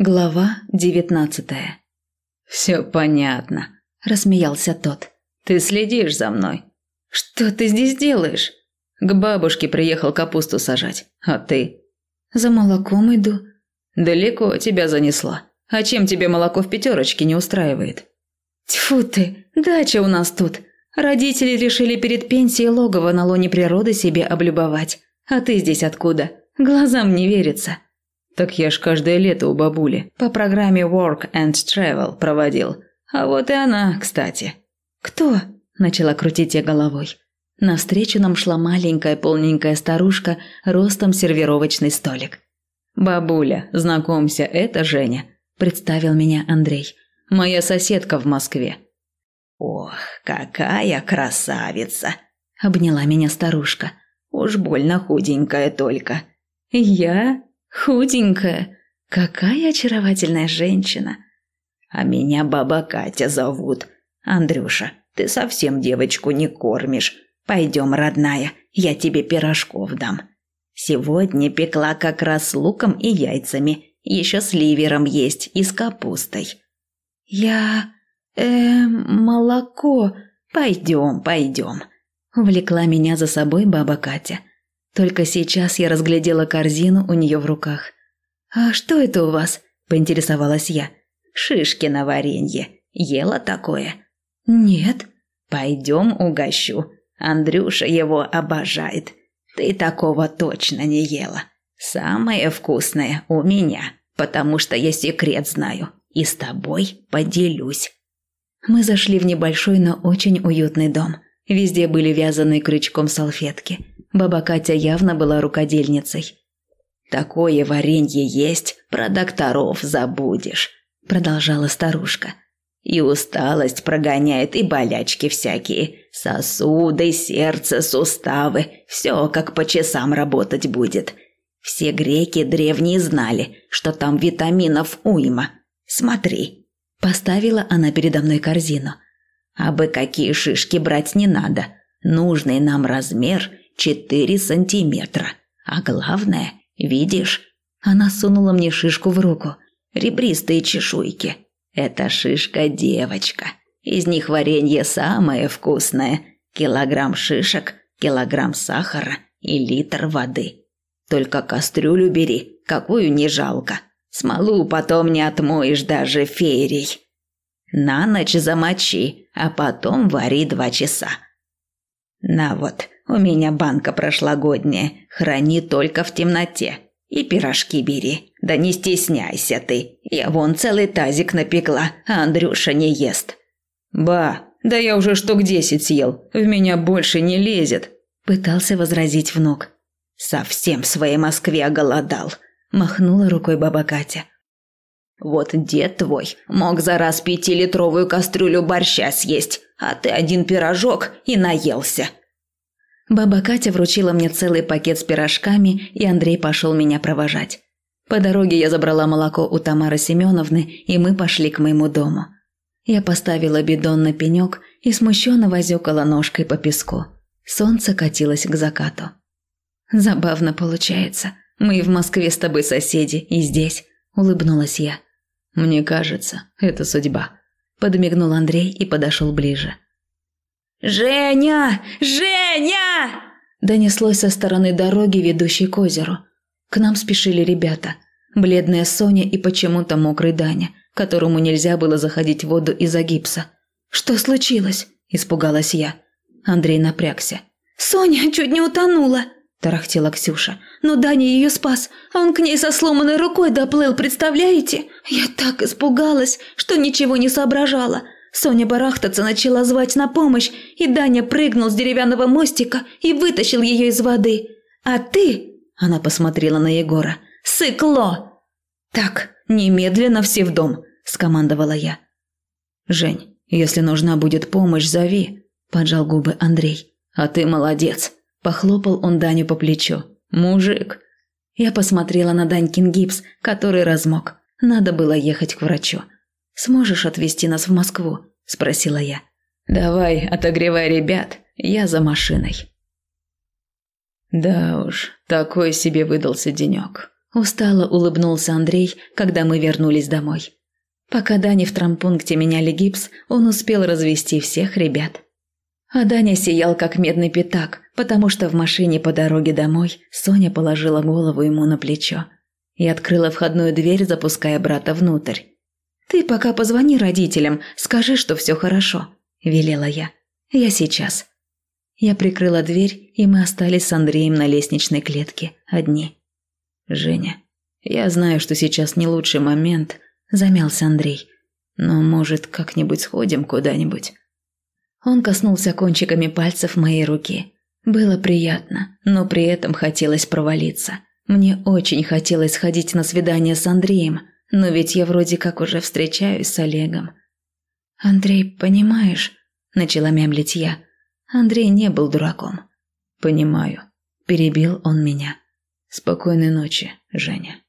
Глава девятнадцатая. «Все понятно», – рассмеялся тот. «Ты следишь за мной». «Что ты здесь делаешь?» «К бабушке приехал капусту сажать. А ты?» «За молоком иду». «Далеко тебя занесла. А чем тебе молоко в пятерочке не устраивает?» «Тьфу ты, дача у нас тут. Родители решили перед пенсией логово на лоне природы себе облюбовать. А ты здесь откуда? Глазам не верится». Так я ж каждое лето у бабули по программе Work and Travel проводил. А вот и она, кстати. Кто? Начала крутить я головой. Навстречу нам шла маленькая полненькая старушка, ростом сервировочный столик. «Бабуля, знакомься, это Женя», – представил меня Андрей. «Моя соседка в Москве». «Ох, какая красавица!» – обняла меня старушка. «Уж больно худенькая только». «Я?» Худенькая. Какая очаровательная женщина. А меня баба Катя зовут. Андрюша, ты совсем девочку не кормишь. Пойдем, родная, я тебе пирожков дам. Сегодня пекла как раз с луком и яйцами. Еще с ливером есть и с капустой. Я... э молоко. Пойдем, пойдем. Увлекла меня за собой баба Катя. Только сейчас я разглядела корзину у нее в руках. «А что это у вас?» – поинтересовалась я. «Шишки на варенье. Ела такое?» «Нет». «Пойдем угощу. Андрюша его обожает. Ты такого точно не ела. Самое вкусное у меня, потому что я секрет знаю. И с тобой поделюсь». Мы зашли в небольшой, но очень уютный дом. Везде были вязаные крючком салфетки – Баба Катя явно была рукодельницей. «Такое варенье есть, про докторов забудешь», – продолжала старушка. «И усталость прогоняет, и болячки всякие. Сосуды, сердце, суставы. Все как по часам работать будет. Все греки древние знали, что там витаминов уйма. Смотри». Поставила она передо мной корзину. «Абы какие шишки брать не надо. Нужный нам размер – Четыре сантиметра. А главное, видишь, она сунула мне шишку в руку. Ребристые чешуйки. Это шишка-девочка. Из них варенье самое вкусное. Килограмм шишек, килограмм сахара и литр воды. Только кастрюлю бери, какую не жалко. Смолу потом не отмоешь даже феерий. На ночь замочи, а потом вари два часа. На вот, у меня банка прошлогодняя, храни только в темноте. И пирожки бери, да не стесняйся ты. Я вон целый тазик напекла, а Андрюша не ест. Ба, да я уже штук десять съел, в меня больше не лезет. Пытался возразить внук. Совсем в своей Москве оголодал. Махнула рукой баба Катя. Вот дед твой мог за раз пятилитровую кастрюлю борща съесть, а ты один пирожок и наелся. Баба Катя вручила мне целый пакет с пирожками, и Андрей пошел меня провожать. По дороге я забрала молоко у Тамары Семеновны, и мы пошли к моему дому. Я поставила бидон на пенек и смущенно возюкала ножкой по песку. Солнце катилось к закату. «Забавно получается. Мы и в Москве с тобой соседи, и здесь», – улыбнулась я. «Мне кажется, это судьба», – подмигнул Андрей и подошел ближе. «Женя! Женя!» Донеслось со стороны дороги, ведущей к озеру. К нам спешили ребята. Бледная Соня и почему-то мокрый Даня, которому нельзя было заходить в воду из-за гипса. «Что случилось?» – испугалась я. Андрей напрягся. «Соня чуть не утонула!» – тарахтела Ксюша. «Но Даня ее спас, а он к ней со сломанной рукой доплыл, представляете? Я так испугалась, что ничего не соображала. Соня барахтаться начала звать на помощь, и Даня прыгнул с деревянного мостика и вытащил ее из воды. «А ты...» – она посмотрела на Егора. «Сыкло!» «Так, немедленно все в дом!» – скомандовала я. «Жень, если нужна будет помощь, зови», – поджал губы Андрей. «А ты молодец!» – похлопал он Даню по плечу. «Мужик!» Я посмотрела на Данькин гипс, который размок. Надо было ехать к врачу. Сможешь отвезти нас в Москву?» – спросила я. «Давай, отогревай ребят, я за машиной». Да уж, такой себе выдался денек. Устало улыбнулся Андрей, когда мы вернулись домой. Пока Дани в трампункте меняли гипс, он успел развести всех ребят. А Даня сиял как медный пятак, потому что в машине по дороге домой Соня положила голову ему на плечо и открыла входную дверь, запуская брата внутрь. «Ты пока позвони родителям, скажи, что все хорошо», – велела я. «Я сейчас». Я прикрыла дверь, и мы остались с Андреем на лестничной клетке, одни. «Женя, я знаю, что сейчас не лучший момент», – замялся Андрей. «Но, может, как-нибудь сходим куда-нибудь?» Он коснулся кончиками пальцев моей руки. Было приятно, но при этом хотелось провалиться. Мне очень хотелось сходить на свидание с Андреем, но ведь я вроде как уже встречаюсь с Олегом. «Андрей, понимаешь?» – начала мямлить я. Андрей не был дураком. «Понимаю», – перебил он меня. «Спокойной ночи, Женя».